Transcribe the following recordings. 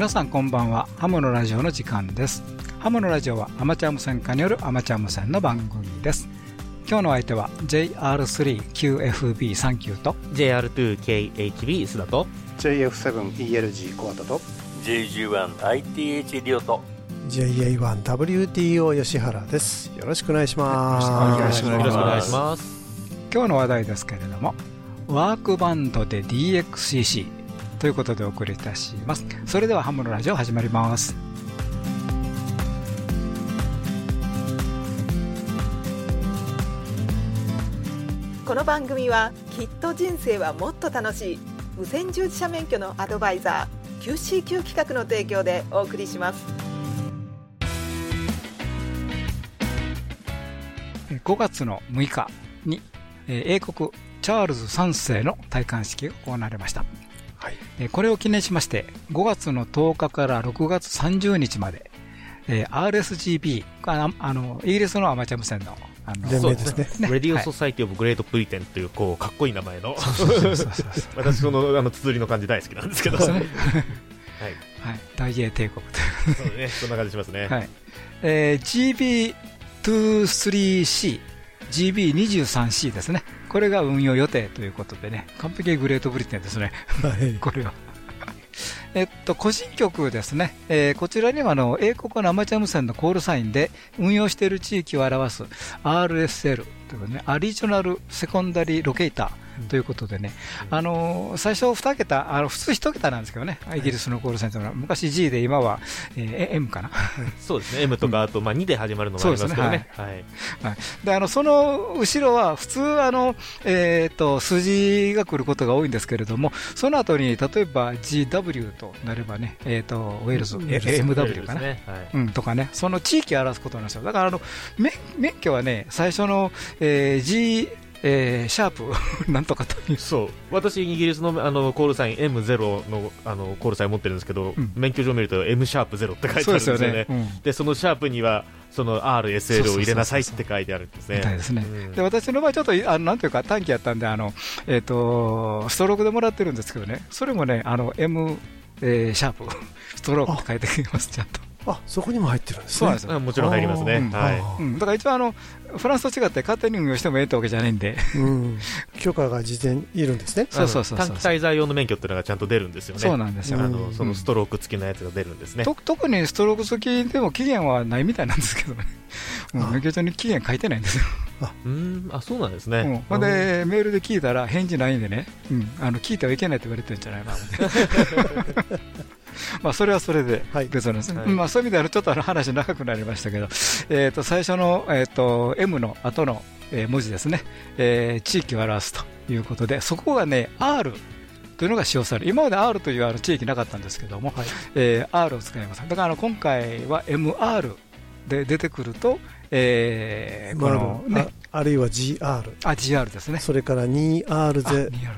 皆さんこんばんは。ハムのラジオの時間です。ハムのラジオはアマチュア無線化によるアマチュア無線の番組です。今日の相手は JR3QFB39 と JR2KHB 須田と JF7ELG コアタと JG1ITH リオと JA1WTO 吉原ですよろしくお願いします。よろしくお願いします。よろしくお願いします。今日の話題ですけれどもワークバンドで DXCC ということでお送りいたします。それではハムのラジオ始まります。この番組はきっと人生はもっと楽しい。無線従事者免許のアドバイザー QCQ 企画の提供でお送りします。えー5月の6日に、えー英国チャールズ3世の戴冠式が行われました、はい。えーこれを記念しまして5月の10日から6月30日まで、えー RSGB あのあのイギリスのアマチュア無線のあの連盟ですね。 Radio Society of Great Britain というこうかっこいい名前のそうそうそうそう私そのあの綴りの感じ大好きなんですけど。はい。はい、大英帝国そうね。そんな感じしますね、と、はい。えー GB23C、GB23C ですね、これが運用予定ということでね、完璧グレートブリテンですね、はい。これは。えっと、個人局ですね、えーこちらにはあの英国のアマチュア無線のコールサインで運用している地域を表す RSL というね、アリジョナルセコンダリーロケーターということでね、あのー最初2桁、あの普通1桁なんですけどね、イギリスのコールサインというのは、昔 G で今は、えー M かな。そうですね。M とかあと、まあ、2で始まるのもありますけどね。はい。はい、であのその後ろは普通あの、えー、と数字が来ることが多いんですけれどもその後に例えば GW となればね、えー、とウェールズ、MW かな、うん、とかね。その地域を表すことなんですよ。だからあの免免許はね最初の、えー G えーシャープ なんとかという。そう。私、イギリスのあのコールサイン M0 のあのコールサイン持ってるんですけど、うん。免許証を見ると M シャープ0って書いてあるんですよね。うん。でそのシャープにはその RSL を入れなさいって書いてあるんですね。みたいですね、うん。で私の場合、ちょっとあのなんていうか短期やったんであの、えー、とストロークでもらってるんですけどね、それもね、あの M、えーシャープ、ストロークって書いてきます、ちゃんと。あそこにも入ってるんですね。そうなんです。よあもちろん入りますね。うん。はい。あうん、だから一応あの、フランスと違って勝手に運用してもええってわけじゃないんで、ーうん。許可が事前にいるんですね。そうそうそう短期滞在用の免許っていうのがちゃんと出るんですよね。そうなんですよ、うん。あのそのストローク付きのやつが出るんですね。と特にストローク付きでも期限はないみたいなんですけどね、う免許証に期限書いてないんですよ、うん、あそうなんですうん。ね。ほんで、メールで聞いたら返事ないんでね、うん、あの聞いてはいけないって言われてるんじゃないかな まあそれはそれではい。別なんですね、はい。まあ、そういう意味ではちょっとあの話長くなりましたけど、えー、と最初の、えー、と M の後の、えー文字ですね、えー地域を表すということで、そこがね、R というのが使用される、今まで R というあの地域なかったんですけども、はい。えー R を使います。だからあの今回は MR で出てくると、えーこのね、ああるいは GR あ GR ですね。それから 2R0 あ 2R か。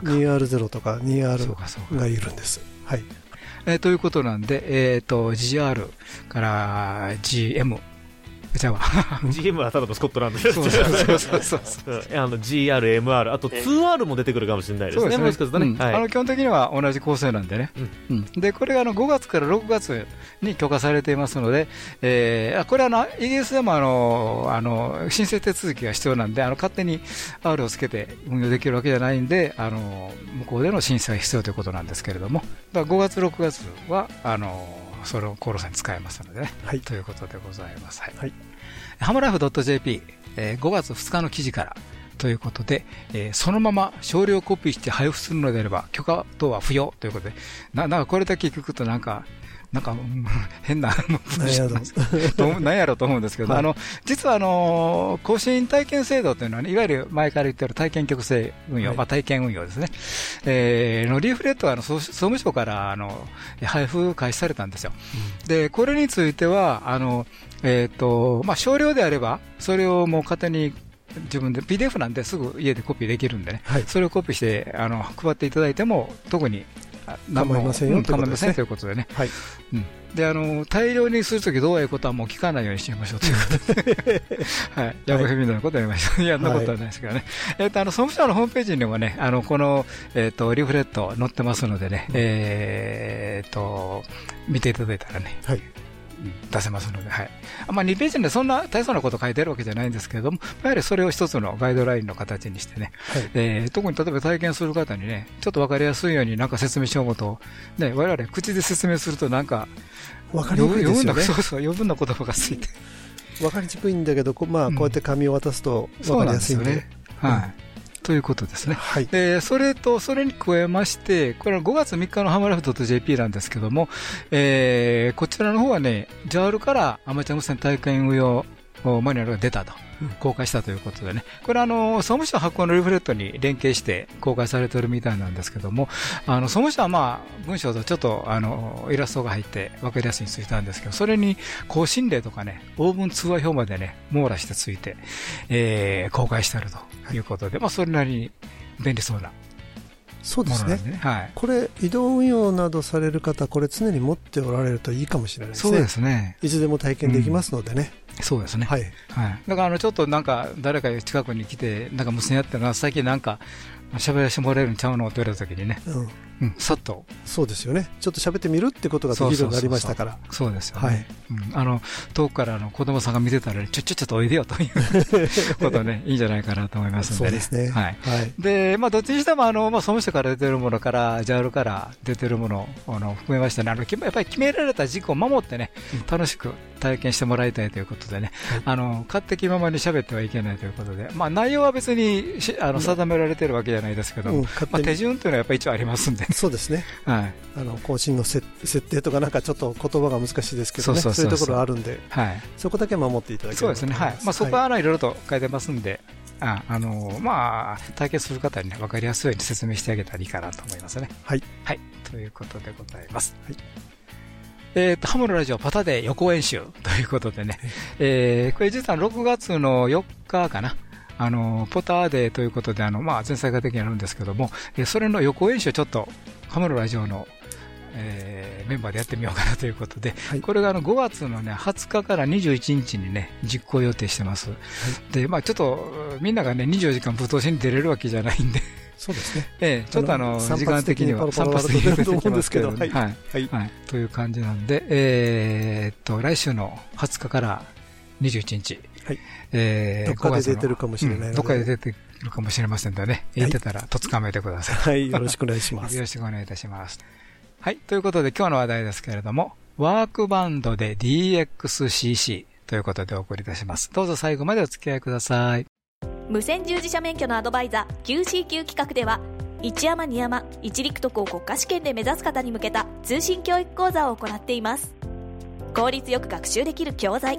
2R0 とかそう 2R かそうか。がいるんです。はいえーということなんで、えー、と GR から GM、じゃあ、GM はただのスコットランドです。そうそうそうそうあの GR、MR、あと 2R も出てくるかもしれないですね、そうですねもしかするとね。うんはいあの基本的には同じ構成なんでね、うんでこれがあの5月から6月に許可されていますので、えこれはあのイギリスでもあのあの申請手続きが必要なんで、あの勝手に R をつけて運用できるわけじゃないんで、あの向こうでの審査が必要ということなんですけれども、だから5月、6月はあのそれをコールさんに使えますのでね、はい。ということでございます。はい。はい。ハムライフ .jp、えー5月2日の記事からということで、えーそのまま少量コピーして配布するのであれば許可等は不要ということで、ななんかこれだけ聞くとなんか、なんか、うん変な、何やろ と思う何やろうと思うんですけど、はい。あの実はあの更新体験制度というのは、ね、いわゆる前から言ってる体験局制運用、はい。まあ、体験運用ですね、えーのリーフレットはあの総総務省からあの配布開始されたんですよ。でこれについてはあの、えーとまあ、少量であれば、それをもう勝手に自分で PDF なんですぐ家でコピーできるんでね、はい。それをコピーしてあの配っていただいても、特に構いませんようんということということでね、はい。うん。であの大量にするときどういうことはもう聞かないようにしてみましょうということで、はい、ヤブヘみたいなことやりました。い。や、そんなことはないですけどね。えっ、と、あの、総務省のホームページにもね、あの、この、えっ、と、リフレット載ってますのでね、えっ、と、見ていただいたらね、はい。出せますので、はい。まあ、2ページでそんな大層なこと書いてるわけじゃないんですけれども、やはりそれを一つのガイドラインの形にしてね、はいえー特に例えば体験する方にね、ちょっとわかりやすいようになんか説明しようと、ね、我々口で説明するとなんか、わかりにくいですよね。そうそう、余分な言葉がついて。わかりにくいんだけど、こまあ、うんこうやって紙を渡すとそうわかなんですよねりやすいんで。。はい。ということですね。はい。で、それと、それに加えまして、これは5月3日のハマラフ .jp なんですけども、えーこちらの方はね、JAL からアマチュア無線体験運用マニュアルが出たと、公開したということでね、これあの、総務省発行のリフレットに連携して公開されてるみたいなんですけども、あの、総務省はまあ、文章とちょっとあの、イラストが入って分かりやすいについたんですけど、それに更新例とかね、オーブン通話表までね、網羅してついて、えー公開してあるということで、まあ、それなりに便利そうなそうですねね。はい。これ、移動運用などされる方、これ常に持っておられるといいかもしれないですね。そうですね。いつでも体験できますのでね。そうですね。はい。はい。だから、あの、ちょっとなんか、誰か近くに来て、なんか無線やってるな、最近なんか、喋らせてもらえるんちゃうのって言われた時にね、うん。うん、さっと、そうですよね。ちょっと喋ってみるってことができるようになりましたから。そうですよね。はい。うん、あの、遠くからあの子供さんが見てたら、ちょ、ちょ、ちょっとおいでよということね、いいんじゃないかなと思いますんでね。そうですね。はい。はい。で、まあ、どっちにしても、あの、まあ、総務省から出てるものから、JAL から出てるものを、あの、含めましてね、あの、きやっぱり決められた軸を守ってね、楽しく体験してもらいたいということでね、あの、勝手気ままに喋ってはいけないということで、まあ、内容は別にし、あの、定められてるわけじゃないですけども、うん、勝まあ。手順というのはやっぱり一応ありますんで、そうですね。はい。あの、更新のせ設定とかなんかちょっと言葉が難しいですけどね。そそういうところあるんで、はい。そこだけは守っていただければそうですね、はい。まあ、そこは、いろいろと書いてますんで、ああの、まあ、体験する方にね、わかりやすいように説明してあげたらいいかなと思いますね。はい。はい。ということでございます。はい。えっ、と、ハムのラジオパタで予行演習ということでね、えー、これ実は6月の4日かな。あの、ポターデーということで、あの、まあ、前菜が的にあるんですけども、えーそれの予行演習をちょっと、ハムのラジオの、えーメンバーでやってみようかなということで、はいこれがあの5月のね、20日から21日にね、実行予定してます。で、まあちょっと、みんながね、24時間ぶっ通しに出れるわけじゃないんで、そうですね。ええ、ちょっとあの、散時間発的には散発的に出てきますはいはい。はい。はい。という感じなんで、えーっと、来週の20日から21日。はい。えーどっかで5月の出てるかもしれないどっかで出てるかもしれませんのでね、言ってたら、とつかめてください。はい。よろしくお願いします よ。ろしくお願いいたします。はい。ということで今日の話題ですけれども、ワークバンドで DXCC ということでお送りいたします。どうぞ最後までお付き合いください。無線従事者免許のアドバイザー QCQ 企画では一山二山一陸徳を国家試験で目指す方に向けた通信教育講座を行っています効率よく学習できる教材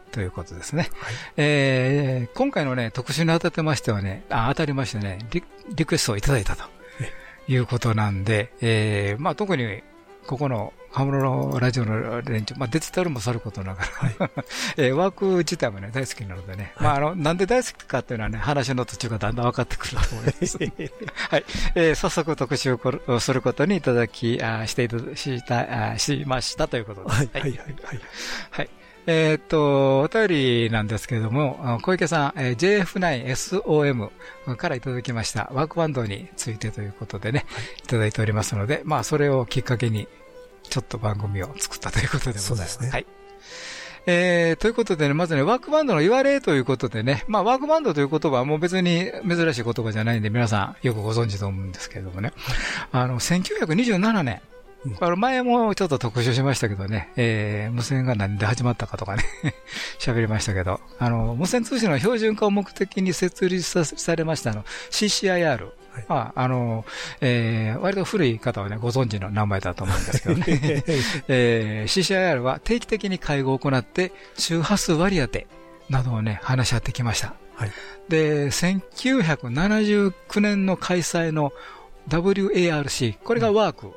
ということですね。えー今回のね、特集に当たってましてはね、あ当たりましてねリ、リクエストをいただいたということなんで、えーまあ特に、ここのハムロのラジオの連中、まあデジタルもさることながら、えーワーク自体もね、大好きなのでね、まああの、なんで大好きかっていうのはね、話の途中がだんだん分かってくると思います。はい。えー早速特集をすることにいただき、あしていただした、あしましたということです。はい。はい。はい。はい。はい。えーっと、お便りなんですけれども、あ小池さん、えー JF9SOM からいただきました。ワークバンドについてということでね、い、ただいておりますので、まあ、それをきっかけに、ちょっと番組を作ったということでございます。そうですね。はい。えー、ということでね、まずね、ワークバンドの言われということでね、まあ、ワークバンドという言葉はもう別に珍しい言葉じゃないんで、皆さんよくご存知と思うんですけれどもね、あの、1927年、これ前もちょっと特集しましたけどね、えー、無線が何で始まったかとかね、喋りましたけど、あの、無線通信の標準化を目的に設立さされましたあの、CCIR。まあ、あの、えー、割と古い方はね、ご存知の名前だと思うんですけどね。えー、CCIR は定期的に会合を行って、周波数割り当て、などをね、話し合ってきました。はい。で、1979年の開催の WARC、これがワーク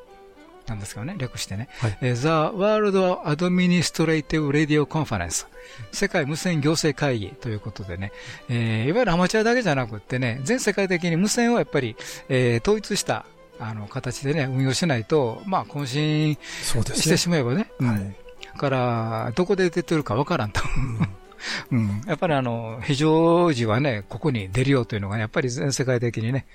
なんですけどね、略してね。はいえー The World Administrative Radio Conference 世界無線行政会議ということでね、えーいわゆるアマチュアだけじゃなくってね、全世界的に無線をやっぱり、えー統一したあの形でね、運用しないと、まあ、渾身。してしまえばね、うんはい。だから、どこで出てるかわからんと。うん、やっぱりあの、非常時はね、ここに出るよというのが、やっぱり全世界的にね、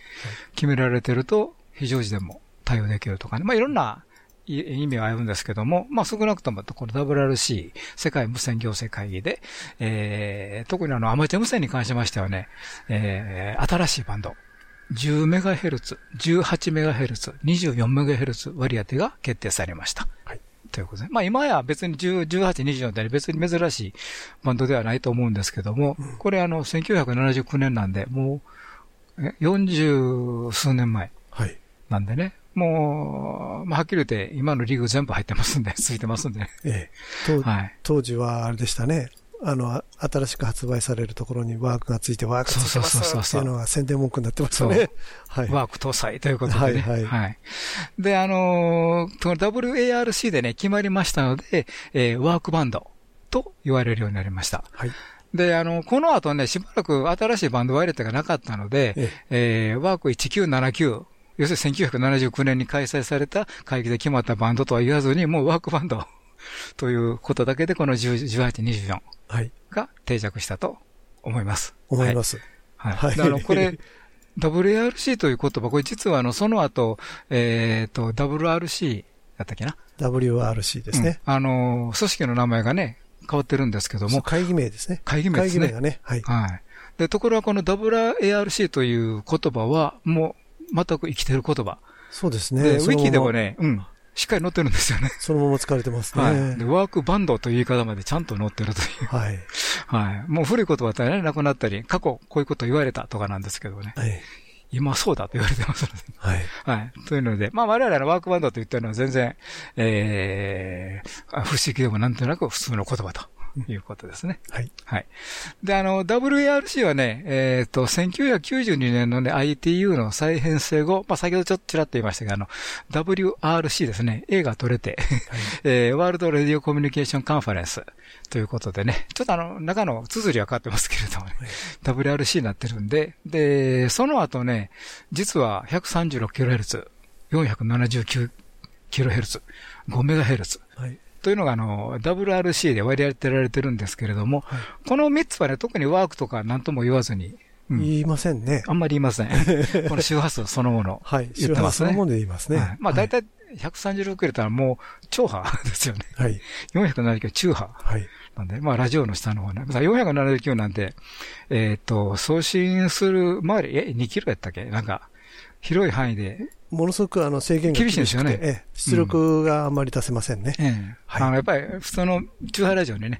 決められてると、非常時でも対応できるとかね。まあ、いろんない意味はあるんですけども、まあ、少なくとも、この WRC、世界無線行政会議で、えー、特にあの、アマチュア無線に関しましてはね、えー、新しいバンド、10MHz、18MHz、24MHz 割り当てが決定されました。はいということで。まあ今や別に10 18、24って別に珍しいバンドではないと思うんですけども、これあの1979年なんで、もうえ40数年前はい。なんでね、もう、まあはっきり言って今のリーグ全部入ってますんで、ついてますんでね。ええ。とはい。当時はあれでしたね。あの、あ新しく発売されるところにワークがついてワークついてますっていうのが宣伝文句になってましたね。はい。ワーク搭載ということでね。はいはいで、あのー、WARC でね、決まりましたので、えーワークバンドと言われるようになりました。はい。で、あの、この後ね、しばらく新しいバンドワイレットがなかったので、ええーワーク1979、要するに1979年に開催された会議で決まったバンドとは言わずに、もうワークバンド ということだけで、この10 18、24はい。が定着したと思います。思います。はい。はいであの、これ、WARC という言葉、これ実はあの、その後、えっ、と、WRC だったっけな？WRC ですね。うんあの、組織の名前がね、変わってるんですけども、会議名ですね。会議名ですね会議名がね。はい。はい。で、ところがこの WARC という言葉は、もう、全く生きてる言葉。そうですね。で、ウィキでも。ね、うん、しっかり載ってるんですよね。そのまま使われてますはい。ねで、。ワークバンドという言い方までちゃんと載ってるという。はい。はい。もう古い言葉ってね、なくなったり、過去こういうこと言われたとかなんですけどね。はい。今そうだと言われてますので。はい。はい。というので、まあ我々のワークバンドと言ってるのは全然、えー、あ不思議でもなんとなく普通の言葉ということですね。はい。はい。で、あの、WARC はね、えっ、と、1992年のね、ITU の再編成後、まあ先ほどちょっとちらっと言いましたが、あの、WRC ですね、A が取れて、えーワールド・レディオ・コミュニケーション・カンファレンスということでね、ちょっとあの、中の綴りは変わってますけれどもね、WRC になってるんで、で、その後ね、実は 136kHz、479kHz、5MHz はい。というのがあの、WRC で割り当てられてるんですけれども、はいこの3つはね、特にワークとか何とも言わずに、うん言いませんね。あんまり言いません。この周波数そのもの。はい。言ってますね周波数のもので言いますね。はいまあ大体136キロったらもう超波ですよね。はい。479中波はい。なんで、まあラジオの下の方ね。さ479なんて、えっ、と、送信する周り、え、2キロやったっけ？なんか、広い範囲で、ものすごくあの制限が厳しいんですよねええ出力があんまり出せませんね。ええはいあのやっぱり普通の中波ラジオにね、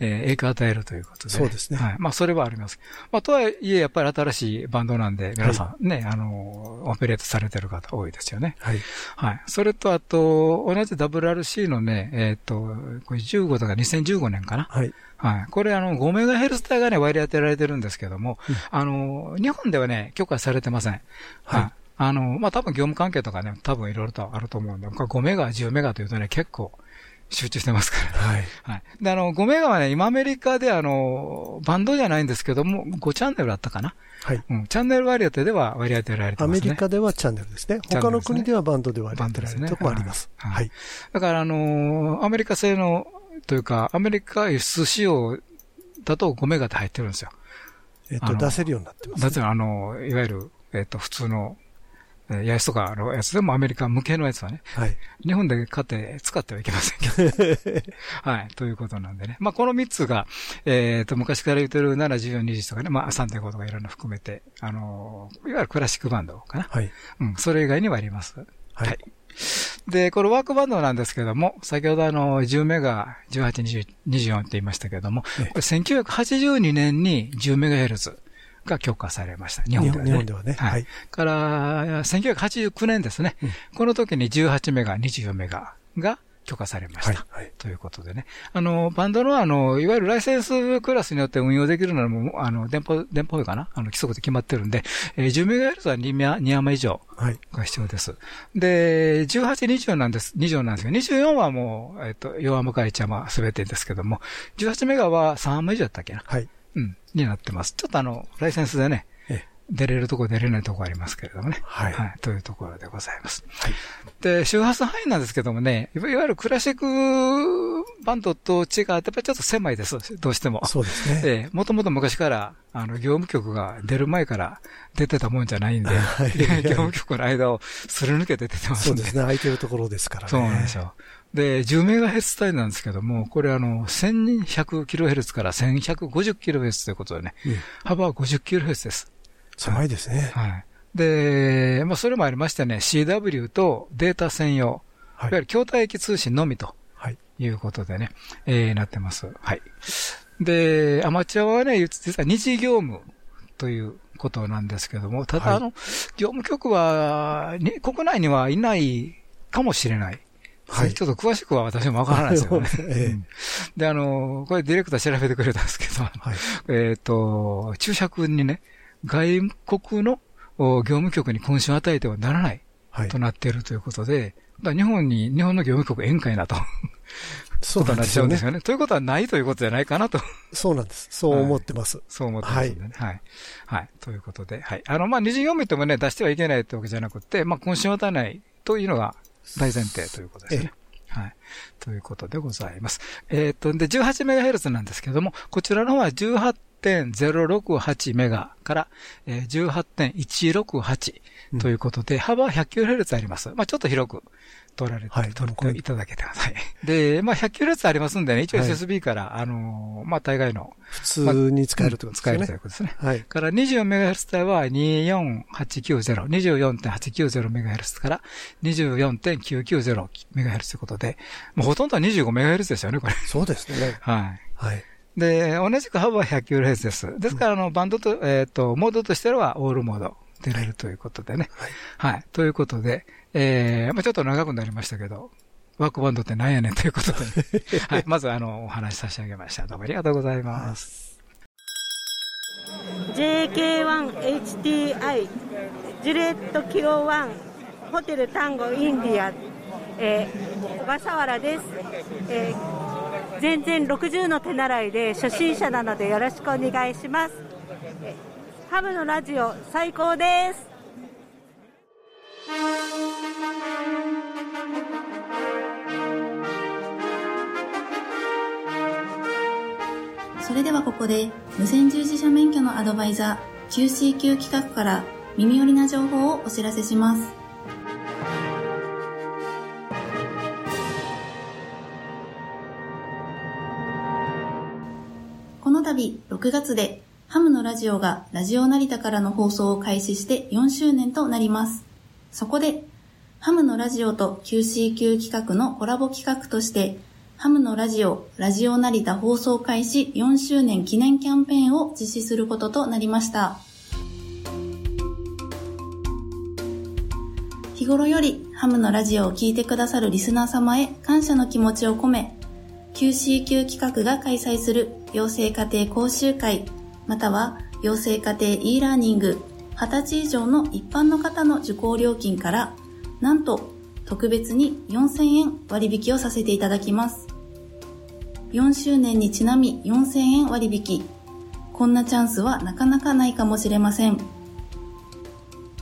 えー影響を与えるということで、そうですねはい。まあ、それはあります。まあ、とはいえ、やっぱり新しいバンドなんで、皆さんね、あの、オペレートされてる方多いですよね。はい。はい。それと、あと、同じ WRC のね、えっ、と、これ15とか2015年かな。はい。はい。これ、あの、5メガヘルツ帯がね、割り当てられてるんですけども、あの、日本ではね、許可されてません。はいあの、まあ、多分業務関係とかね、多分いろいろとあると思うんで、これ5メガ、10メガというとね、結構集中してますから。はい。はい。で、あの、5メガはね、今アメリカであの、バンドじゃないんですけども、5チャンネルだったかな。はい。うん。チャンネル割り当てでは割り当てられてアますね。メリカではチャンネルですね。他の国ではバンドで割り当てられるねとこもあります。はいはい。だから、あのーアメリカ製の、というか、アメリカ輸出仕様だと5メガって入ってるんですよ。えっと、出せるようになってますだ。ってあの、いわゆる、えっ、と、普通の、えー、ヤスとかのやつでもアメリカ向けのやつはね、はい。日本で買って使ってはいけませんけど。はい。ということなんでね。まあ、この3つが、えっ、と、昔から言ってる7、14、20とかね、まあ、3.5とかいろんな含めて、あのーいわゆるクラシックバンドかな。はい。うん。それ以外にはあります。はい。で、これワークバンドなんですけども、先ほどあの、10メガ、18、20 24って言いましたけども、こええれ1982年に10メガヘルツが許可されました。日本ではね。日本ではね。はい。はい。から、1989年ですね。この時に18メガ、24メガが許可されました。はいはいということでね。あの、バンドのあの、いわゆるライセンスクラスによって運用できるのはもう、あの、電波、電波かな？あの、規則で決まってるんで、えー、10MHz は2ミ2アマ以上はい。が必要です。で、18、20なんです、20なんですけど、24はもう、えっ、と、4アマから1アマすべてですけども、18メガは3アマ以上だったっけな？はい。うん、になってます。ちょっとあの、ライセンスでね、ええ出れるとこ出れないとこありますけれどもね。はいというところでございます。はい。で、周波数範囲なんですけどもね、いわゆるクラシックバンドと違って、やっぱりちょっと狭いです。どうしても。そうですね。ええ、もともと昔から、あの、業務局が出る前から出てたもんじゃないんで、はい 業務局の間をすり抜けて出てますんで。そうですね。空いてるところですからね。そうなんですよ。で、10メガヘルツ帯なんですけども、これあの、1100キロヘルツから1150キロヘルツということでね、うん幅は50キロヘルツです。狭いですね。はい。で、まあ、それもありましてね、CW とデータ専用、い、はいわゆる筐体液通信のみとはい。いうことでね、えー、なってます。はい。で、アマチュアはね、実は二次業務ということなんですけども、ただ、はいあの、業務局は、に国内にはいないかもしれない。はいちょっと詳しくは私もわからないですよね。で、あの、これディレクター調べてくれたんですけど、はい。えっ、と、注釈にね、外国のお業務局に勲章を与えてはならないはいと。なっているということで、日本に、日本の業務局宴会なと、そうなんですよね。よね。ということはないということじゃないかなと、そうなんです。そう思ってます。そう思ってますんでね。はい。はい。ということで、はい。あの、まあ、二次業務ってもね、出してはいけないってわけじゃなくて、まあ、勲章を与えないというのが大前提ということですね。はい。ということでございます。えっ、と、で、18MHz なんですけども、こちらの方は18.068メガから、えー、18.168ということで、幅は 100kHz あります。まあちょっと広く取られて、はい取っていただけてください。で、まあ 100kHz ありますんでね、一応はい SSB から、あのーまあ大概の、普通に使えるってことですよね使えるという。ことですね。はい。から 24MHz 帯は24890、24.890MHz から 24.990MHz ということで、もうほとんどは 25MHz ですよね、これ。そうですね。はい。はい。で、同じく幅は 100kHz です。ですから、あの、バンドと、えっ、と、モードとしてはオールモード出れるということでね。はい。はい。ということで、えー、まあちょっと長くなりましたけど、ワークバンドって何やねんということで、はい。まず、あの、お話し差し上げました。どうもありがとうございます。JK1HTI ジュレットキロ1ホテルタンゴインディア、えー、小笠原です、えー、全然60の手習いで初心者なのでよろしくお願いします、えーハムのラジオ最高ですそれではここで無線従事者免許のアドバイザー QCQ 企画から耳寄りな情報をお知らせします。この度6月でハムのラジオがラジオ成田からの放送を開始して4周年となります。そこでハムのラジオと QCQ 企画のコラボ企画としてハムのラジオ、ラジオ成田放送開始4周年記念キャンペーンを実施することとなりました。日頃よりハムのラジオを聴いてくださるリスナー様へ感謝の気持ちを込め、QCQ 企画が開催する養成家庭講習会、または養成家庭 e ラーニング、20歳以上の一般の方の受講料金から、なんと特別に4000円割引をさせていただきます。4周年にちなみ4000円割引。こんなチャンスはなかなかないかもしれません。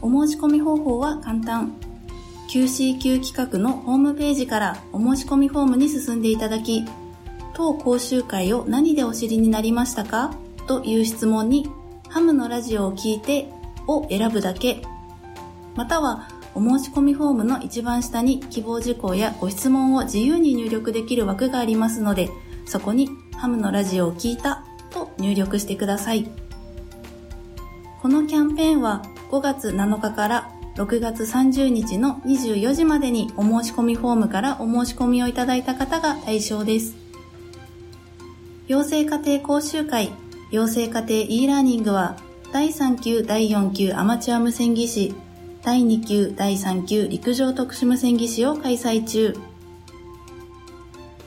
お申し込み方法は簡単。QCQ 企画のホームページからお申し込みフォームに進んでいただき、当講習会を何でお知りになりましたか？という質問に、ハムのラジオを聞いてを選ぶだけ。または、お申し込みフォームの一番下に希望事項やご質問を自由に入力できる枠がありますので、そこにハムのラジオを聞いたと入力してください。このキャンペーンは5月7日から6月30日の24時までにお申し込みフォームからお申し込みをいただいた方が対象です。養成家庭講習会、養成家庭 e ラーニングは第3級、第4級アマチュア無線技師、第2級、第3級陸上特殊無線技師を開催中。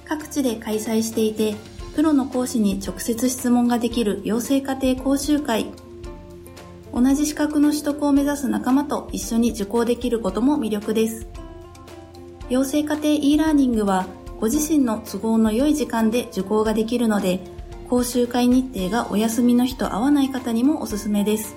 各地で開催していて、プロの講師に直接質問ができる養成家庭講習会。同じ資格の取得を目指す仲間と一緒に受講できることも魅力です。養成家庭 e ラーニングは、ご自身の都合の良い時間で受講ができるので、講習会日程がお休みの日と合わない方にもおすすめです。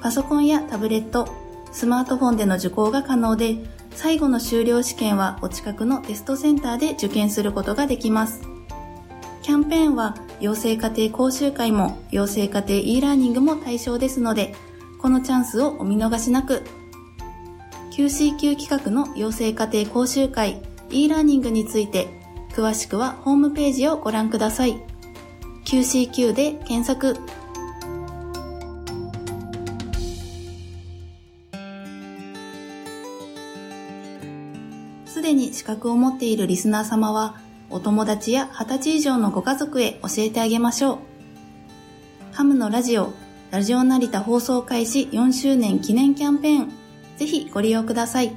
パソコンやタブレット、スマートフォンでの受講が可能で、最後の修了試験はお近くのテストセンターで受験することができます。キャンペーンは養成家庭講習会も養成家庭 e ラーニングも対象ですので、このチャンスをお見逃しなく。QCQ 企画の養成家庭講習会 e ラーニングについて、詳しくはホームページをご覧ください。QCQ で検索。でに資格を持っているリスナー様は、お友達や20歳以上のご家族へ教えてあげましょう。ハムのラジオ、ラジオ成田放送開始4周年記念キャンペーン、ぜひご利用ください。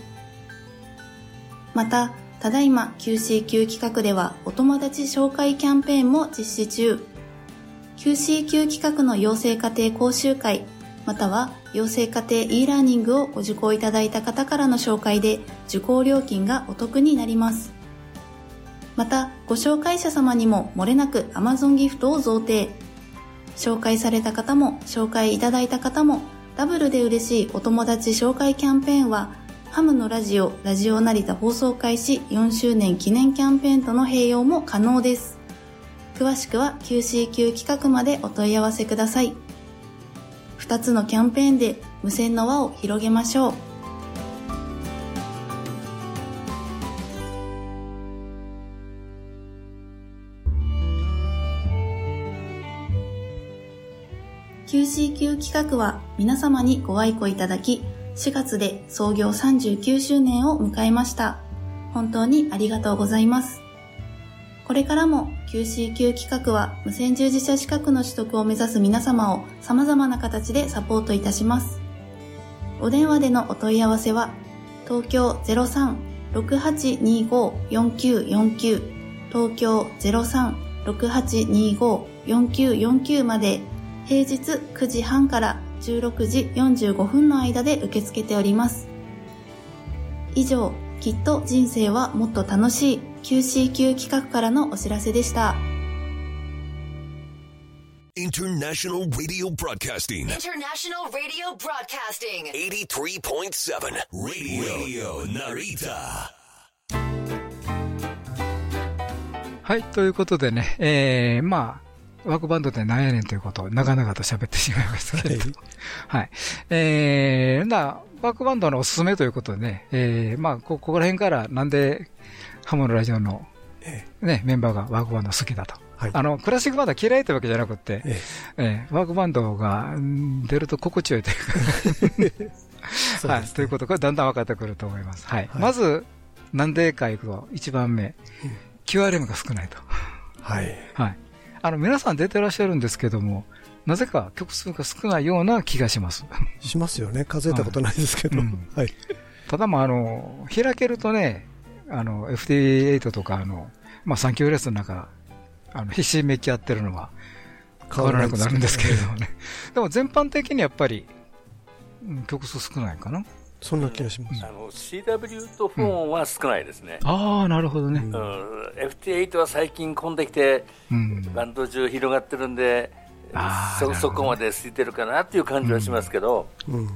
また、ただいま QCQ 企画ではお友達紹介キャンペーンも実施中。QCQ 企画の養成家庭講習会、または養成家庭 e ラーニングをご受講いただいた方からの紹介で受講料金がお得になります。また、ご紹介者様にも漏れなく Amazon ギフトを贈呈。紹介された方も紹介いただいた方もダブルで嬉しいお友達紹介キャンペーンはハムのラジオ、ラジオ成田放送開始4周年記念キャンペーンとの併用も可能です。詳しくは QCQ 企画までお問い合わせください。2つのキャンペーンで無線の輪を広げましょう。QCQ 企画は皆様にご愛顧いただき、4月で創業39周年を迎えました。本当にありがとうございます。これからも QCQ 企画は無線従事者資格の取得を目指す皆様を様々な形でサポートいたします。お電話でのお問い合わせは、東京03-6825-4949東京03-6825-4949まで平日9時半から16時45分の間で受け付けております。以上、きっと人生はもっと楽しい QCQ 企画からのお知らせでした。International Radio Broadcasting. International Radio Broadcasting. 83.7 Radio, Narita. はい、ということでね、えー、まあ、ワークバンドってなんやねんということを長々と喋ってしまいましたけれど。はい。えー、な、ワークバンドのおすすめということでね、えー、まあ、こ、ここら辺からなんで、ハモのラジオの、ね、メンバーがワークバンド好きだと。はいあの、クラシックバンドは嫌いってわけじゃなくて、えーワークバンドがん出ると心地よいというか、はい、ということがだんだん分かってくると思います。はい。まず、なんでか行くと、一番目、QRM が少ないと。はい。はい。あの、皆さん出てらっしゃるんですけども、なぜか曲数が少ないような気がします。しますよね。数えたことないですけど。うんはい。ただまあ、あの、開けるとね、あの、FT8 とか、あの、まあ、サンキューレッスンなんか、あの、必死にめっき合ってるのは変わらなくなるんですけれどもね。でも全般的にやっぱり、うん曲数少ないかな。そんな気がします。あの CW とフォンは少ないですね。ああ、なるほどね。うん、FT8 は最近混んできて、うん。バンド中広がってるんで、そそこまで空いてるかなっていう感じはしますけど、うん。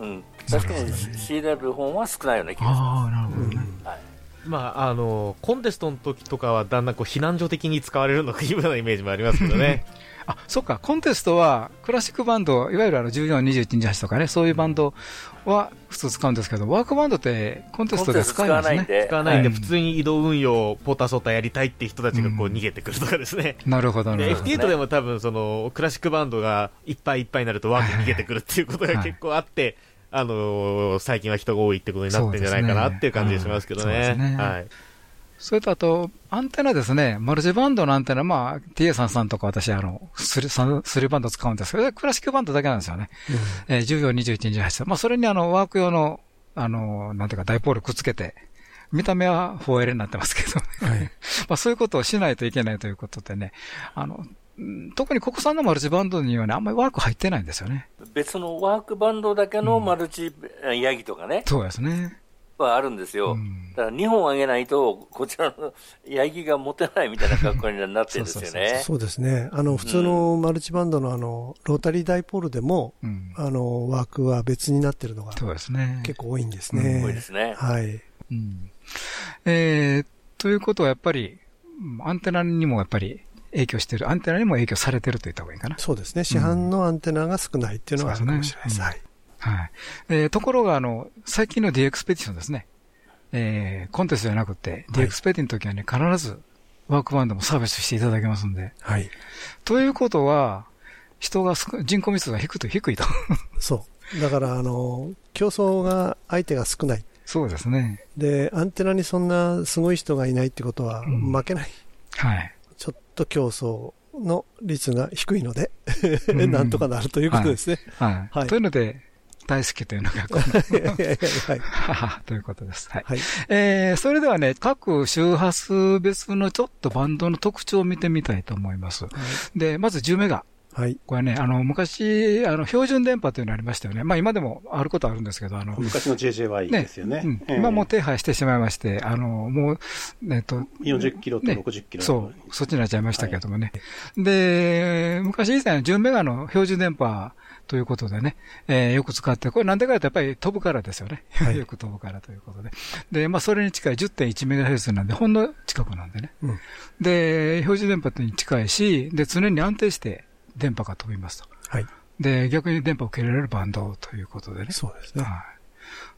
うん確かに CW 本は少ないような気がしああ、ます。なるほどね。はいまあ、あの、コンテストの時とかはだんだんこう避難所的に使われるのがいうようなイメージもありますけどね。あ、そっか、コンテストは、クラシックバンド、いわゆるあの14、21、28とかね、そういうバンドは普通使うんですけど、ワークバンドってコンテストで使いんです使わないんで、はい普通に移動運用、ポタソタやりたいって人たちがこう逃げてくるとかですね。なるほど、るほど。FT8 でも多分そのクラシックバンドがいっぱいいっぱいになるとワーク逃げてくるっていうことが結構あって、あのー最近は人が多いってことになってんじゃないかなっていう感じがしますけどそうですね。ねはい。それとあと、アンテナですね。マルチバンドのアンテナ、まあ、TA33 とか私、あの、スリスリバンド使うんですけど、クラシックバンドだけなんですよね。えー14、21、28と。まあ、それにあの、ワーク用の、あの、なんていうか、ダイポールくっつけて、見た目は 4L になってますけどね。まあそういうことをしないといけないということでね、あの、特に国産のマルチバンドにはね、あんまりワーク入ってないんですよね。別のワークバンドだけのマルチヤギとかね。そうですね。はあるんですよ。だから2本あげないと、こちらのヤギが持てないみたいな格好になってるんですよね。そうですね。あの、普通のマルチバンドのあの、ロータリーダイポールでも、あの、ワークは別になってるのが、そうですね。結構多いんですね。多いですね。はい。うん。えー、ということはやっぱり、アンテナにもやっぱり影響してる、アンテナにも影響されてると言った方がいいかな。そうですね。市販のアンテナが少ないっていうのがあるかもしれないです。はい。はい。えー、ところが、あの、最近の D エクスペディションですね。えー、コンテストじゃなくて、 DXpedi の時はね、必ず WARC バンドもサービスしていただけますんで。はい。ということは、人が少、人口密度が低いと低いと。そう。だから、あの、競争が、相手が少ない。そうですね。で、アンテナにそんなすごい人がいないってことは、負けない。はい。ちょっと競争の率が低いので、なんとかなるということですね。はい。はい。というので、大好きというのが、このはい。ということです。はい。はい、えー、それではね、各周波数別のちょっとバンドの特徴を見てみたいと思います。はい、で、まず10メガ。はい。これね、あの、昔、あの、標準電波というのありましたよね。まあ今でもあることあるんですけど、あの、昔の JJY ですよね。ねうん、今もう手配してしまいまして、あの、もう、えっと、40キロと60キロ、ね、そう、そっちになっちゃいましたけどもね。はい、で、昔以前10メガの標準電波ということでね、えー、よく使って、これなんでかというとやっぱり飛ぶからですよね。はい、よく飛ぶからということで。で、まあそれに近い 10.1MHz なんで、ほんの近くなんでね。うん、で、標準電波に近いし、で、常に安定して電波が飛びますと。はい。で、逆に電波を受けられるバンドということでね。そうですね。は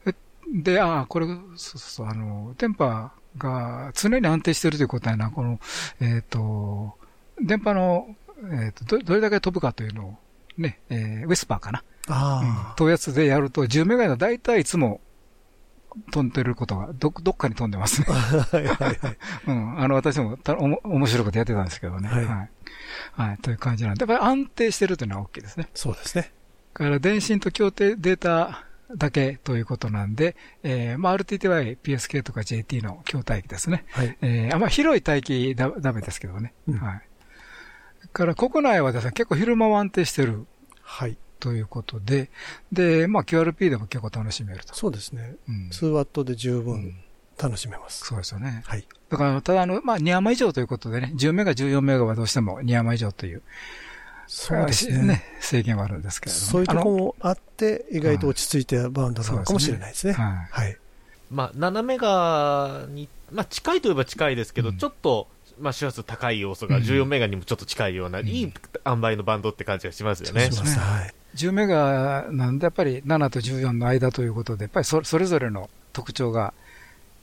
い。で、ああ、これ、そうそうそう、あの、電波が常に安定しているということはな、この、えっ、ー、と、電波の、えっ、ー、とど、どれだけ飛ぶかというのを、ね、えー、ウェスパーかな。ああ、うん。というやつでやると、10メガの大体いつも飛んでることが、ど、どっかに飛んでますね。はいはいはい。うん。あの、私もたおも面白いことやってたんですけどね。はい。はい。はい、という感じなんで、やっぱり安定してるというのは大きいですね。そうですね。から、電信と協定データだけということなんで、えー、まあ、RTTY、PSK とか JT の筐体域ですね。はい。えー、あんまあ、広い帯域だ、ダメですけどね。うん、はい。から、国内はですね、結構昼間は安定してる。はい。ということで、で、まあ QRP でも結構楽しめると。そうですね。うん、2ワットで十分楽しめます。そうですよね。はい。だから、ただあの、まあ2山以上ということでね、10メガ、14メガはどうしても2山以上という。そうですね。ね制限はあるんですけれども、そういうところもあって、意外と落ち着いてバウンドなのかもしれないですね。はい。はい。まあ、7メガに、まあ近いといえば近いですけど、うん、ちょっと、まあ、周波数高い要素が14メガにもちょっと近いような、うん、いい塩梅のバンドって感じがしますよね。しますはい。10メガなんで、やっぱり7と14の間ということで、やっぱりそそれぞれの特徴が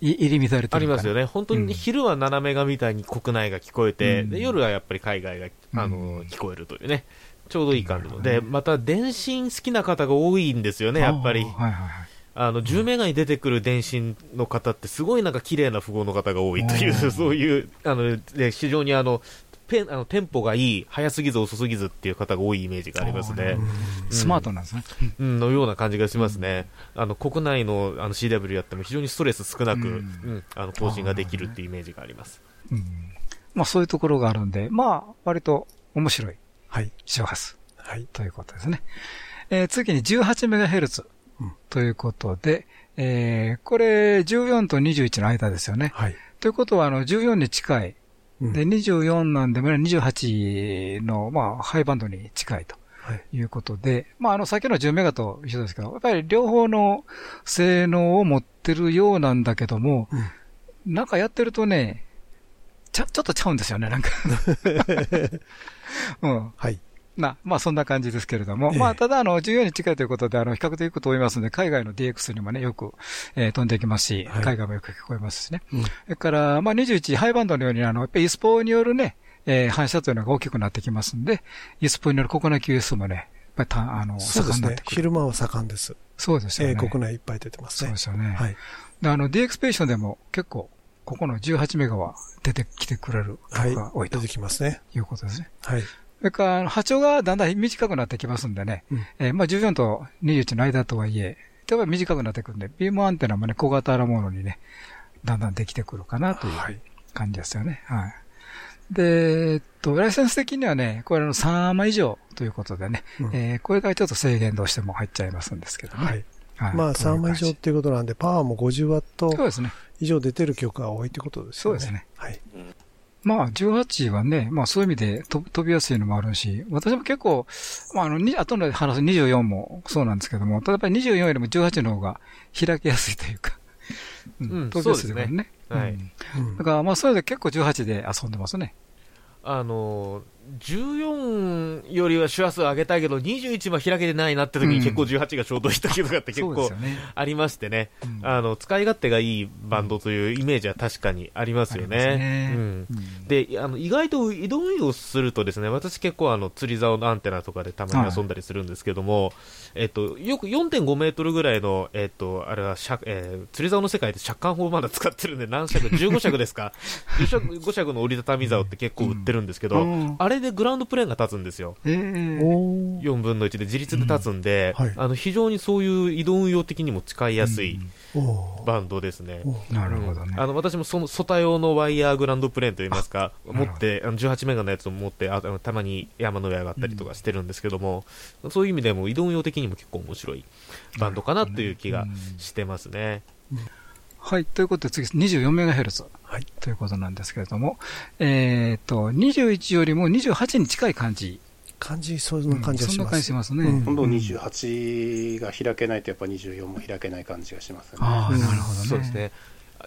入り乱れてるありますよね。本当に昼は7メガみたいに国内が聞こえて、うん、で夜はやっぱり海外が、あの、うん、聞こえるというね。ちょうどいい感じの。で、また電信好きな方が多いんですよね、やっぱり。はいはいはい。あの、10メガに出てくる電信の方ってすごいなんか綺麗な符号の方が多いという、そういう、あの、で、非常にあの、ペン、あの、テンポがいい、早すぎず遅すぎずっていう方が多いイメージがありますね。うん、スマートなんですね。うん、のような感じがしますね。あの、国内のあの CW やっても非常にストレス少なく、うん、うん、あの、更新ができるっていうイメージがあります。うん。まあそういうところがあるんで、まあ、割と面白い。はい。周波数。はい。ということですね。えー、次に 18MHz。ということで、えー、これ14と21の間ですよね。はい。ということは、あの、14に近い。うん、で、24なんで、28の、まあ、ハイバンドに近いと。いうことで、はい、まあ、あの、さっきの10メガと一緒ですけど、やっぱり両方の性能を持ってるようなんだけども、うん、なんかやってるとね、ちゃ、ちょっとちゃうんですよね、なんか。うん。はい。な、まあそんな感じですけれども、ええ、まあただあの、14に近いということで、あの、比較的よく飛びますので、海外の DX にもね、よく、えー、飛んできますし、はい、海外もよく聞こえますしね。うん、それから、まあ21、ハイバンドのように、あの、やっぱりイスポによるね、えー、反射というのが大きくなってきますんで、イスポによる国内 QS もね、やっぱりた、あの、盛んになってくる。昼間は盛んです。そうですよね。えー、国内いっぱい出てますね。そうですよね。はい。で、あの、DX ペーションでも結構、ここの18メガは出てきてくれる曲が多いと、はい、出てきますね。いうことですね。はい。それから、波長がだんだん短くなってきますんでね、うん、えー、まあ14と21の間とはいえ、例えば短くなってくるんで、ビームアンテナもね、小型なものにね、だんだんできてくるかなという感じですよね。はい。で、えっと、ライセンス的にはね、これの3枚以上ということでね、うん、えー、これからちょっと制限どうしても入っちゃいますんですけどね。はい。はい、まあ3枚以上っていうことなんで、パワーも50ワット以上出てる曲が多いってことですね。そうですね。はい。まあ、18はね、まあそういう意味で飛びやすいのもあるし、私も結構、まああの、後で話す24もそうなんですけども、ただやっぱり24よりも18の方が開きやすいというか、うん、飛びやすいからね。はい。だからまあそれで結構18で遊んでますね。あの14よりは周波数上げたいけど、21は開けてないなって時に結構18がちょうどいい時とかって結構ありましてね、うん、あの使い勝手がいいバンドというイメージは確かにありますよね。であの意外と移動運用するとですね、私結構あの釣り竿のアンテナとかでたまに遊んだりするんですけども、はい、えっと、よく4.5メートルぐらいの、えっと、あれは、えー、釣り竿の世界で借款法まだ使ってるんで何尺 ?15 尺ですか ?5 尺 ,5 尺の折りたたみ竿って結構売ってるんですけど、うん、あれでグラウンドプレーンが立つんですよ。えー、4分の1で自立で立つんで、うん。はい、あの非常にそういう移動運用的にも使いやすいバンドですね。なるほどね。あの私もそのソタ用のワイヤーグラウンドプレーンといいますか、持って、あの18メガのやつを持ってあの、たまに山の上上がったりとかしてるんですけども、うん、そういう意味でも移動運用的にも結構面白いバンドかなという気がしてますね。はい。ということで次、24メガヘルツ。はい。ということなんですけれども、えっ、と、21よりも28に近い感じ。感じ、そんな感じがします。うん、そんな感じしますね。うん、今度28が開けないと、やっぱ24も開けない感じがしますね。ああ、なるほどね。そうですね。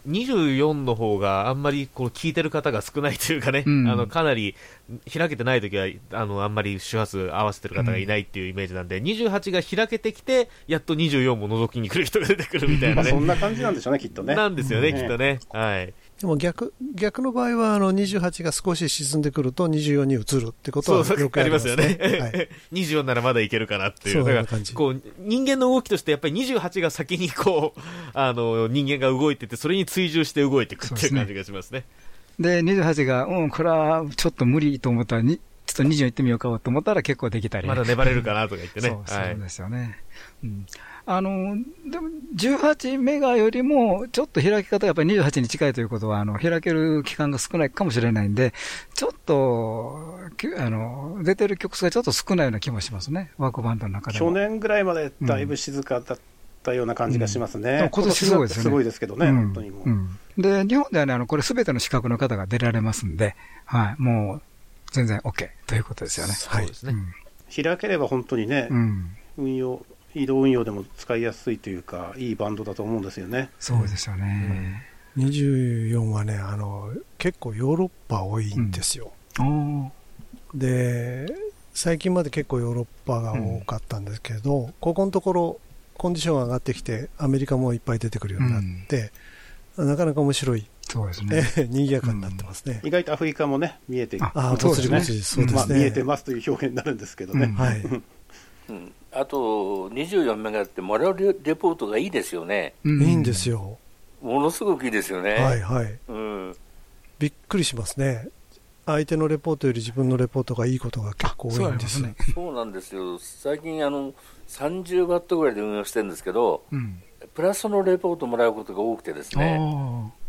24の方があんまりこう聞いてる方が少ないというかね、うん、あのかなり開けてないときはあのあんまり周波数合わせてる方がいないっていうイメージなんで、うん、28が開けてきて、やっと24も覗きに来る人が出てくるみたいなね、そんな感じなんでしょうね、きっとね。なんですよね、うん、きっとね。はい。でも逆、逆の場合は、あの、28が少し沈んでくると24に移るってことはよくありますよね。はい、24ならまだいけるかなっていう。そうだからこう、人間の動きとしてやっぱり28が先にこう、あの、人間が動いてて、それに追従して動いていくっていう感じがしますね。で、ね、28が、うん、これはちょっと無理と思ったら、にちょっと24行ってみようかと思ったら結構できたり。まだ粘れるかなとか言ってね。そうそうですよね。はい、うんあの、でも18メガよりもちょっと開き方がやっぱり28に近いということは、あの、開ける期間が少ないかもしれないんで、ちょっと、あの、出てる曲数がちょっと少ないような気もしますね。ワークバンドの中で去年ぐらいまでだいぶ静かだったような感じがしますね。うん、今年すごいですね。すごいですけどね、うん、本当にもう。うん、で、日本ではね、あの、これすべての資格の方が出られますんで、はい、もう、全然 OK ということですよね。そうですね。開ければ本当にね、運用、移動運用でも使いやすいというか、いいバンドだと思うんですよね。そうですよね。うん、24はねあの、結構ヨーロッパ多いんですよ。うん、で、最近まで結構ヨーロッパが多かったんですけど、うん、ここのところ、コンディションが上がってきて、アメリカもいっぱい出てくるようになって、なかなか面白い。そうですね。賑やかになってますね。意外とアフリカもね、見えてああ、そうですね。そうですね。見えてますという表現になるんですけどね。はい。うんあと24メガってもらうレポートがいいですよね。いいんですよ。ものすごくいいですよね。はいはい。うん、びっくりしますね。相手のレポートより自分のレポートがいいことが結構多いんですね。そうなんですよ。最近あの30ワットぐらいで運用してるんですけど、うん、プラスのレポートもらうことが多くてですね、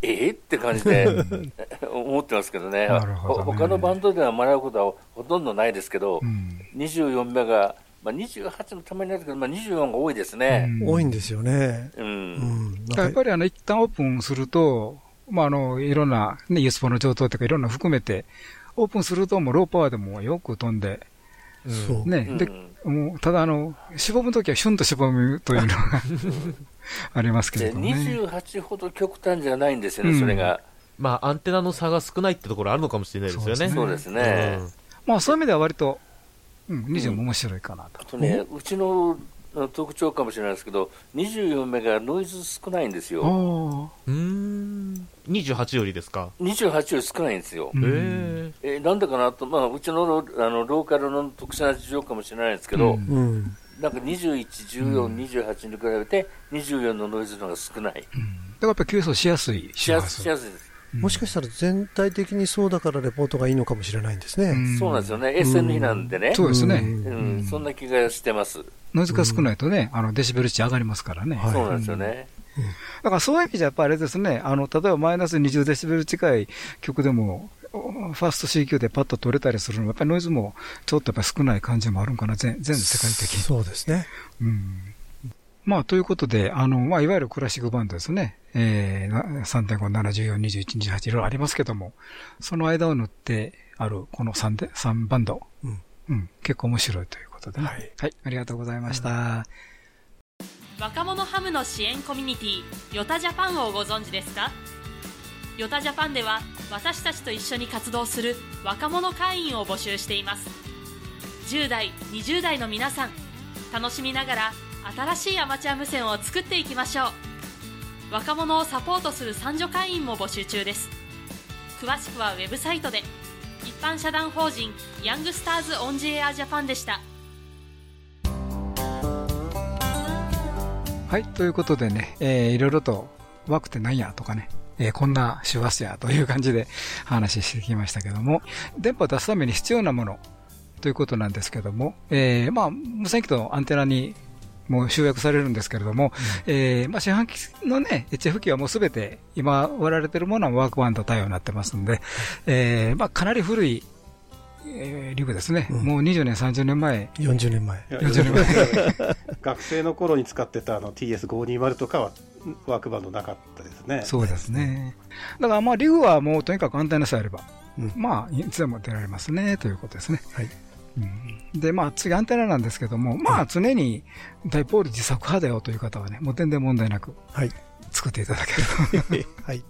えー、って感じで 思ってますけどねどね他のバンドではもらうことはほとんどないですけど、うん、24メガまあ、28のためになるけど、まあ、24が多いですね、うん、多いんですよね。うん、やっぱりあの一旦オープンすると、まあ、あのいろんな、ね、ユースポの上等とかいろんな含めて、オープンするともうローパワーでもよく飛んで、そう。ね、でもうただあの、しぼむときはシュンとしぼむというのが ありますけどね。28ほど極端じゃないんですよね、それが。まあ、アンテナの差が少ないってところあるのかもしれないですよね。そうですね。まあ、そういう意味では割とうん、20も面白いかなと。あとね、うちの特徴かもしれないですけど、24メガノイズ少ないんですよ。うん。28よりですか ?28 より少ないんですよ。へえなんでかなと、まあ、うちのあのローカルの特殊な事情かもしれないですけど、うん、なんか21、14、28に比べて24のノイズの方が少ない。うん、だからやっぱり急走しやすいしやすいです。もしかしたら全体的にそうだからレポートがいいのかもしれないんですね。そうなんですよね。SNE なんでね。そうですね。うん、そんな気がしてます。ノイズが少ないとね、あの、デシベル値上がりますからね。そうなんですよね。だからそういう意味じゃやっぱりあれですね、あの、例えばマイナス20デシベル近い曲でも、ファースト C 級でパッと取れたりするのは、やっぱりノイズもちょっとやっぱ少ない感じもあるんかな、全全世界的に。そうですね。うん。まあ、ということで、あの、まあ、いわゆるクラシックバンドですね。えー、3.5、74、21、28、いろいろありますけども、その間を縫ってある、この 3, で3バンド、うん、うん、結構面白いということでね。はい。はい、ありがとうございました。うん若者ハムの支援コミュニティヨタジャパンをご存知ですか？ヨタジャパンでは私たちと一緒に活動する若者会員を募集しています10代20代の皆さん楽しみながら新しいアマチュア無線を作っていきましょう。若者をサポートする三女会員も募集中です。詳しくはウェブサイトで。一般社団法人ヤングスターズオンジエアジャパンでした。はい、ということでね、えー、いろいろとワークって何やとかね、えー、こんな手話すやという感じで 話してきましたけども、電波を出すために必要なものということなんですけども、えー、まあ、無線機とアンテナにもう集約されるんですけれども、うん、えー、まあ、四半期のね、HF 機はもうすべて今割られているものはワークバンド対応になってますんで、えー、まあ、かなり古いえー、リブですね、うん、もう20年、30年前、40年前、40年前。学生の頃に使ってたあの TS520 とかは、ワークバンドなかったですね。そうですね。だからまあ、リグはもうとにかくアンテナさえあれば、うん、まあ、いつでも出られますねということですね。はいうん、で、まあ、次アンテナなんですけども、まあ、常にダイポール自作派だよという方はね、もう全然問題なく、作っていただける。はい。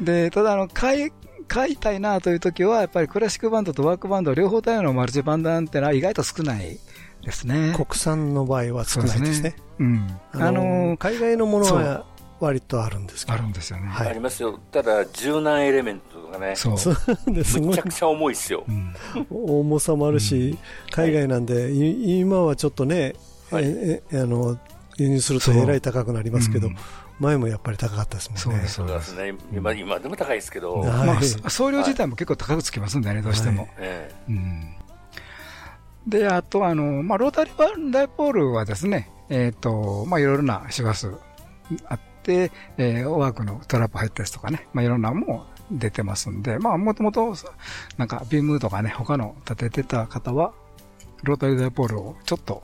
で、ただ、あの、買買いたいなという時は、やっぱりクラシックバンドとワークバンド両方対応のマルチバンドアンテナは意外と少ないですね。国産の場合は少ないですね。うすねうん。あのー、海外のものは割とあるんですけど。あるんですよね。はい、ありますよ。ただ、柔軟エレメントとかね。そう。むちゃくちゃ重いですよ。うん、重さもあるし、海外なんで、今はちょっとね、はい、えあの輸入するとえらい高くなりますけど、前もやっぱり高かったですもんね。そうですね。今今でも高いですけど、まあ、送料自体も結構高くつきますんでね、どうしても。で、あと、あの、まあ、ロータリーダイポールはですね、えっ、と、まあ、いろいろな周波数あって、えー、ワークのトラップ入ったやつとかね、まあ、いろんなも出てますんで、まあ、もともと、なんか、ビームとかね、他の立ててた方は、ロータリーダイポールをちょっと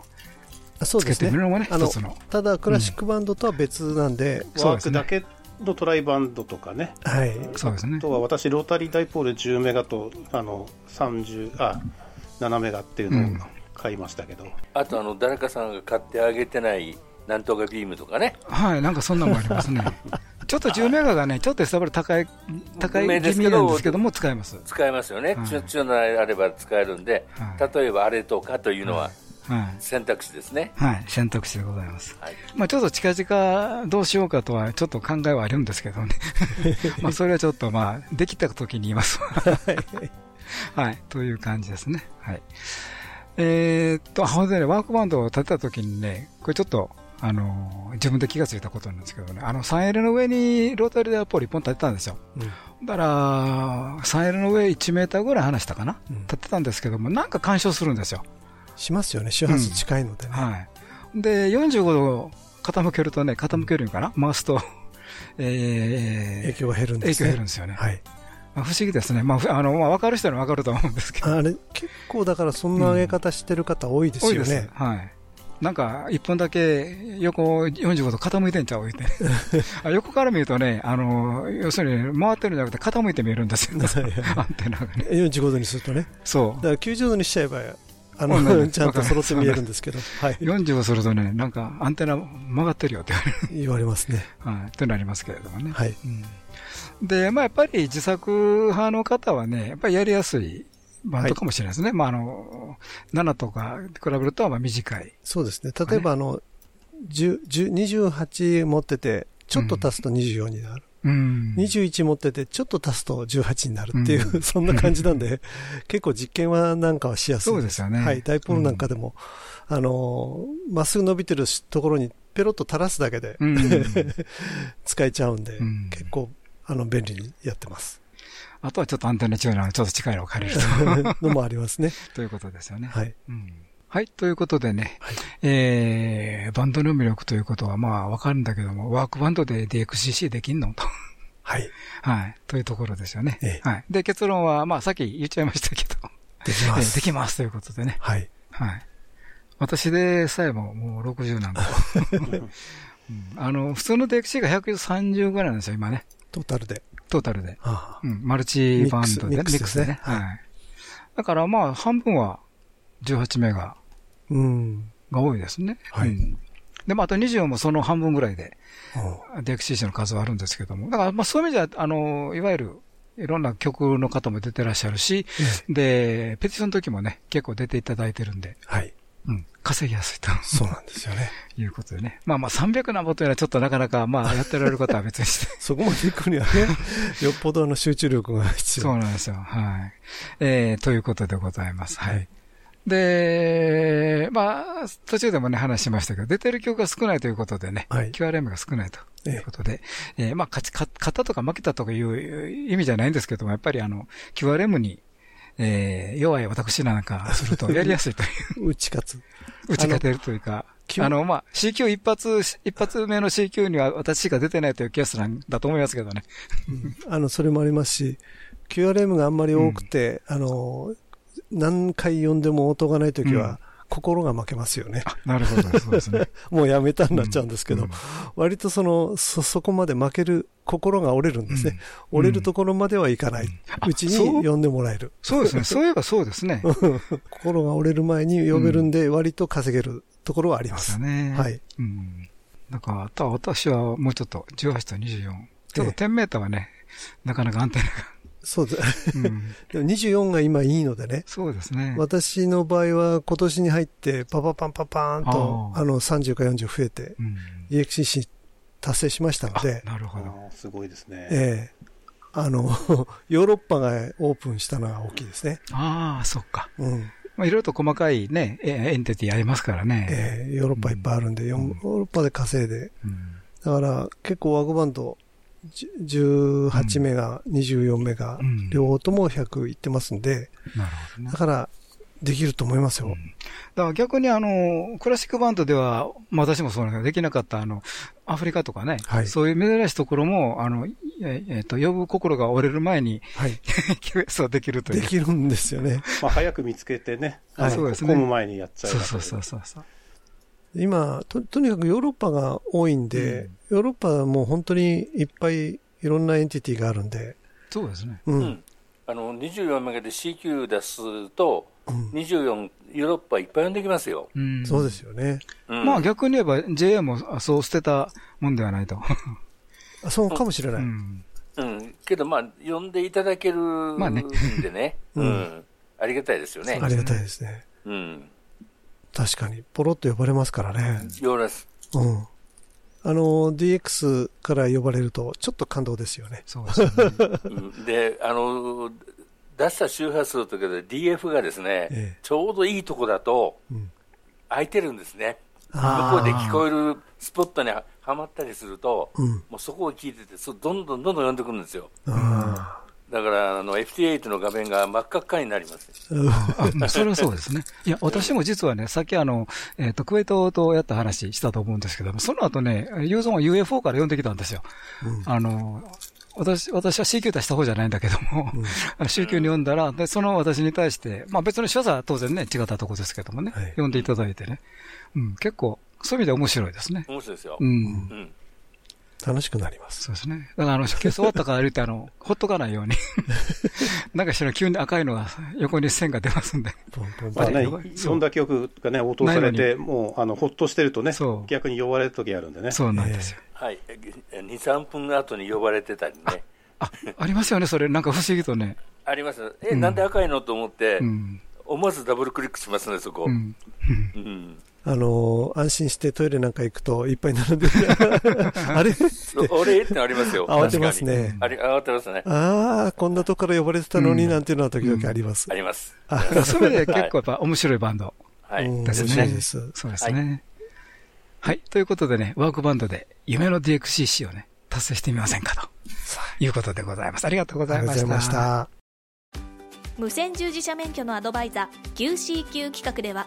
そうですね。ねあのただ、クラシックバンドとは別なんで、うん、ワークだけのトライバンドとかね。はい。そうですね。あとは私、ロータリーダイポール10メガと、あの、30、あ、7メガっていうのを買いましたけど。うん、あと、あの、誰かさんが買ってあげてない、なんとかビームとかね。はい、なんかそんなのもありますね。ちょっと10メガがね、ちょっとやっぱり高い、高い気味なんですけども、使えます。使えますよね。はい、ちょっとあれば使えるんで、はい、例えばあれとかというのは、はい選択肢ですね。はい、選択肢でございます。はい、まあちょっと近々どうしようかとはちょっと考えはあるんですけどね。まあそれはちょっとまあ、できた時に言います。はい、という感じですね。はい。えー、っと、ほんでね、ワークバンドを立てた時にね、これちょっと、あのー、自分で気がついたことなんですけどね、あの 3L の上にロータリーダーポール1本立てたんですよ。うん、だから、3L の上1メーターぐらい離したかな、うん、立てたんですけども、なんか干渉するんですよ。しますよね、周波数近いのでね。はい。で、45度傾けるとね、傾けるんかな？回すと、えー、影響が減るんです、ね、影響減るんですよね。はい。まあ、不思議ですね。まあ、あの、まあ、分かる人には分かると思うんですけど。あれ、結構だからそんな上げ方してる方多いですよね。うん、はい。なんか、一本だけ横45度傾いてんちゃう？って。横から見るとね、あの、要するに回ってるんじゃなくて傾いて見えるんですよ、ね、アンテナがね。45度にするとね。そう。だから90度にしちゃえばあの、ちゃんと揃って見えるんですけど。はい。45するとね、なんかアンテナ曲がってるよって言われますね。はい。ってなりますけれどもね。はい。で、まあやっぱり自作派の方はね、やっぱりやりやすいバンドかもしれないですね。まああの、7とか比べるとまあ短い。そうですね。例えばあの、28持ってて、ちょっと足すと24になる。うん、21持ってて、ちょっと足すと18になるっていう、うん、そんな感じなんで、結構実験はなんかはしやすい。そうですよね。はい。ダイポールなんかでも、うん、あの、まっすぐ伸びてるところにペロッと垂らすだけで、うん、使えちゃうんで、結構、あの、便利にやってます。あとはちょっとアンテナ違うのちょっと近いのを借りると。のもありますね。ということですよね。はい。はい。ということでね、はい、えー、バンドの魅力ということはまあわかるんだけども、ワークバンドで DXCC できんのと。はい。はい。というところですよね。ええ、はい。で、結論は、まあさっき言っちゃいましたけど。できます。できますということでね。はい。はい。私でさえももう60なんだ。うん、あの、普通の DXC が130ぐらいなんですよ、今ね。トータルで。トータルで。ああうん、マルチバンドで、ミックスでね。はい。だからまあ、半分は18メガうん。が多いですね。はい。うん、で、もあと24もその半分ぐらいで、DXCC の数はあるんですけども。だからまあそういう意味では、あの、いわゆる、いろんな曲の方も出てらっしゃるし、で、ペティションの時もね、結構出ていただいてるんで。はい。うん。稼ぎやすいと。そうなんですよね。いうことでね。まあまあ300何本というのはちょっとなかなか、まあ やってられることは別にして。そこまで行くにはね、よっぽどの集中力が必要。そうなんですよ。はい。えー、ということでございます。はい。で、まあ、途中でもね、話しましたけど、出てる曲が少ないということでね、はい、QRM が少ないということで、えええー、まあ、勝ち、勝ったとか負けたとかいう意味じゃないんですけども、やっぱりあの、QRM に、えー、弱い私なんかするとやりやすいという。打ち勝つ。打ち勝てるというか、あの、まあ、C q 一発、一発目の C q には私しか出てないというケースなんだと思いますけどね。うん、あの、それもありますし、QRM があんまり多くて、うん、あの、何回読んでも音がないときは、心が負けますよね。なるほど、そうですね。もうやめたになっちゃうんですけど、うんうん、割とその、そ、そこまで負ける、心が折れるんですね。うん、折れるところまではいかない。うちに読んでもらえる。そうですね。そういえばそうですね。心が折れる前に読めるんで、割と稼げるところはあります。ね。はい。うん。だから、あとは私はもうちょっと、18と24。ちょっと10メーターはね、なかなか安定がそうです。うん、でも24が今いいのでね。そうですね。私の場合は今年に入ってパパパンパパーンとあの30か40増えて、うん、EXCC 達成しましたので。なるほど。すごいですね。ええー、あの、ヨーロッパがオープンしたのが大きいですね。ああ、そっか。うん。まあ、いろいろと細かいね、エンティティありますからね。ええー、ヨーロッパいっぱいあるんで、うん、ヨーロッパで稼いで。うん、だから結構ワゴバンド18メガ、うん、24メガ、うん、両方とも100いってますんで、なるほどね、だから、できると思いますよ。うん、だから逆にあの、クラシックバンドでは、まあ私もそうなんだけど、できなかったあの、アフリカとかね、はい、そういう珍しいところも、あの、えっ、えー、と、呼ぶ心が折れる前に、はい。QS できるという。できるんですよね。まあ早く見つけてね、はい、そうですね。込む前にやっちゃう。そうそうそうそう。今と、とにかくヨーロッパが多いんで、うん、ヨーロッパはもう本当にいっぱいいろんなエンティティがあるんで。そうですね。うん。あの、24メガで CQ 出すと、うん、24、ヨーロッパいっぱい呼んできますよ。うん、そうですよね。うん、まあ逆に言えば JA もそう捨てたもんではないと。そうかもしれない。うん。うん。けどまあ、呼んでいただけるんでね。ね うん。ありがたいですよね。ありがたいですね。うん。確かに、ポロッと呼ばれますからね。呼ばれます。うん。あの、DX から呼ばれると、ちょっと感動ですよね。そうですね。で、あの、出した周波数とかで DF がですね、ええ、ちょうどいいとこだと、空いてるんですね。向こうで聞こえるスポットにはまったりすると、うん、もうそこを聞いてて、どんどんどんどん呼んでくるんですよ。だから、あの、FT8 の画面が真っ赤っかになります。あ、それはそうですね。いや、私も実はね、さっきあの、えっ、ー、と、クウェイトとやった話したと思うんですけども、その後ね、ユーゾンは UFO から呼んできたんですよ。うん、あの、私、私は C 級出した方じゃないんだけども、うん、C 級に読んだら、で、その私に対して、まあ別の所作は当然ね、違ったとこですけどもね、はい、読んでいただいてね、うん、結構、そういう意味で面白いですね。面白いですよ。うん。うん楽しくなります。そうですね。だから、あの、消し終わったから言って、あの、ほっとかないように。なんかしら急に赤いのが、横に線が出ますんで。まあね、読んだ曲がね、応答されて、もう、あの、ほっとしてるとね、逆に呼ばれる時あるんでね。そうなんですよ。はい。2、3分後に呼ばれてたりね。あ、ありますよね、それ。なんか不思議とね。あります。え、なんで赤いのと思って、思わずダブルクリックしますね、そこ。うん。あの安心してトイレなんか行くといっぱい並んでる。あれ？あれってありますよ。慌てますね。あ慌てますね。ああ、こんなとこから呼ばれてたのになんていうのは時々あります。あります。それで結構やっぱ面白いバンドですね。です。そうですね。はい。ということでね、ワークバンドで夢の DXCC をね、達成してみませんかと。いうことでございます。ありがとうございました。ありがとうございました。無線従事者免許のアドバイザー QCQ 企画では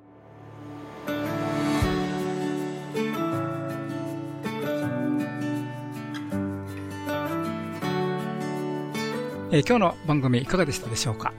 えー、今日の番組いかがでしたでしょうか、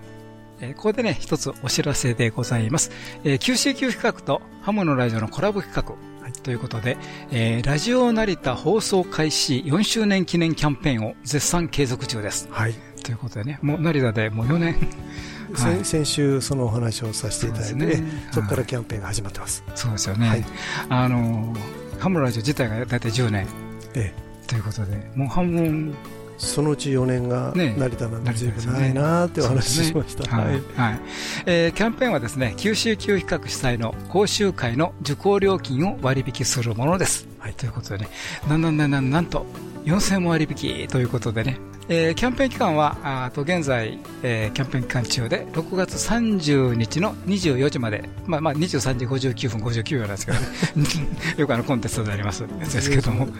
えー、ここでね、一つお知らせでございます。えー、QCQ 企画とハムのラジオのコラボ企画、はい、ということで、えー、ラジオ成田放送開始4周年記念キャンペーンを絶賛継続中です。はい。ということでね、もう成田でもう4年 はい、先週そのお話をさせていただいて、ね、そこからキャンペーンが始まってます。そうですよね。はい、あのハムのラジオ自体が大体10年。ええ。ということで、もう半分そのうち4年が成田なんで、随分ないなってお話しました。はい。はいえー、キャンペーンはですね、九州級比較主催の講習会の受講料金を割引するものです。はい。ということでね、なんなんなんなんなんと、4000円割引ということでね、えー、キャンペーン期間は、あと現在、えー、キャンペーン期間中で、6月30日の24時まで、まあまあ23時59分59秒なんですけどね、よくあのコンテストであります。ですけども、はい、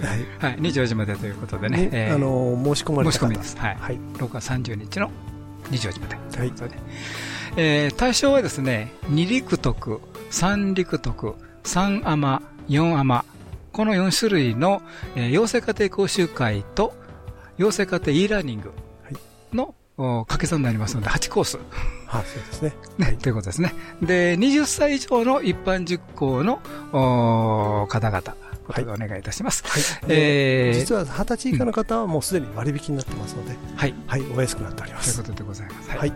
はい、24時までということでね、ねえー、あの申し込まれた申し込みです。はい。はい、6月30日の24時まで。とい。うことで、はい、えー、対象はですね、2陸徳、3陸徳、3アマ、4アマ、この4種類の、えー、養成家庭講習会と、養成家庭 e ラーニングの、掛け算になりますので、8コース。はい、そうですね。ね、ということですね。で、20歳以上の一般塾校の方々。お願いいたします。はい。えー、実は二十歳以下の方はもうすでに割引になってますので、はい。はい、お安くなっております。ということでございます。はい。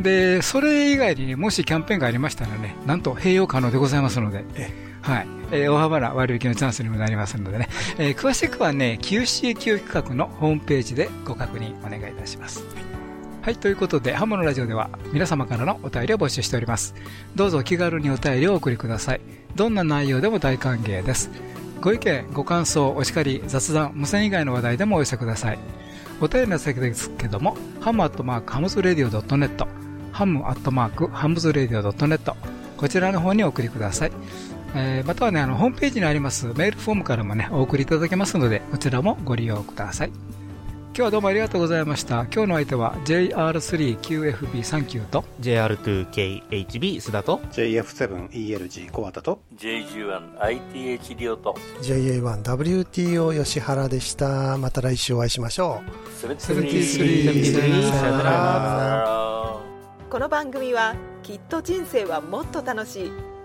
で、それ以外にもしキャンペーンがありましたらね、なんと併用可能でございますので、えはい。えー、大幅な割引のチャンスにもなりますのでね、えー、詳しくはね、QCQ 企画のホームページでご確認お願いいたします。はい、ということで、ハムのラジオでは皆様からのお便りを募集しております。どうぞ気軽にお便りをお送りください。どんな内容でも大歓迎です。ご意見、ご感想、お叱り、雑談、無線以外の話題でもお寄せください。お便りの先ですけども、 ham アットマーク hamsradio .net、ham アットマーク hamsradio .net、こちらの方にお送りください。えー、またはね、あの、ホームページにありますメールフォームからもね、お送りいただけますので、こちらもご利用ください。今日はどうもありがとうございました。今日の相手は JR3QFB39 と JR2KHB 須田と JF7ELG 小畑と JG1ITH リオと JA1WTO 吉原でした。また来週お会いしましょう。73さよなら。この番組はきっと人生はもっと楽しい